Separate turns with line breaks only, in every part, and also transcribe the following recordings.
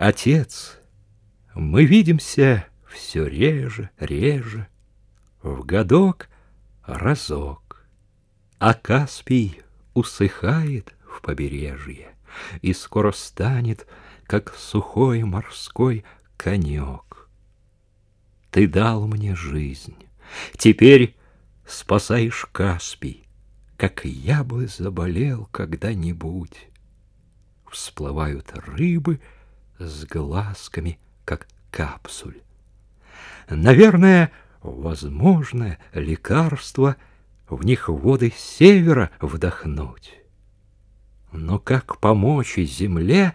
Отец, мы видимся все реже, реже, В годок разок, А Каспий усыхает в побережье И скоро станет, как сухой морской конек. Ты дал мне жизнь, теперь спасаешь Каспий, Как я бы заболел когда-нибудь. Всплывают рыбы с глазками, как капсуль. Наверное, возможно лекарство В них воды севера вдохнуть. Но как помочь земле,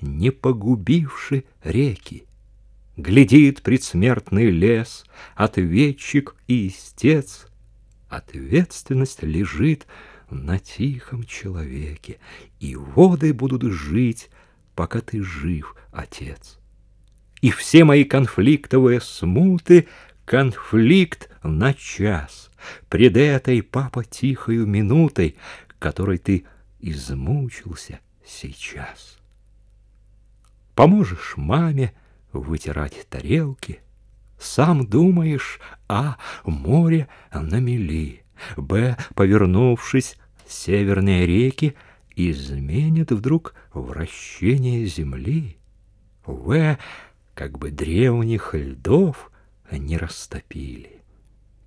не погубивши реки? Глядит предсмертный лес, ответчик и истец. Ответственность лежит на тихом человеке, И воды будут жить, пока ты жив, отец. И все мои конфликтовые смуты — Конфликт на час, Пред этой, папа, тихою минутой, Которой ты измучился сейчас. Поможешь маме вытирать тарелки, Сам думаешь, а, море на мели, Б, повернувшись, северные реки Изменят вдруг вращение земли, В, как бы древних льдов не растопили.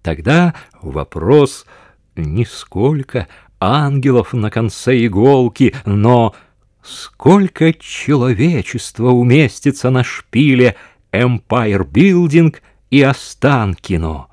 Тогда вопрос не сколько ангелов на конце иголки, но сколько человечества уместится на шпиле Empire Building и Останкино.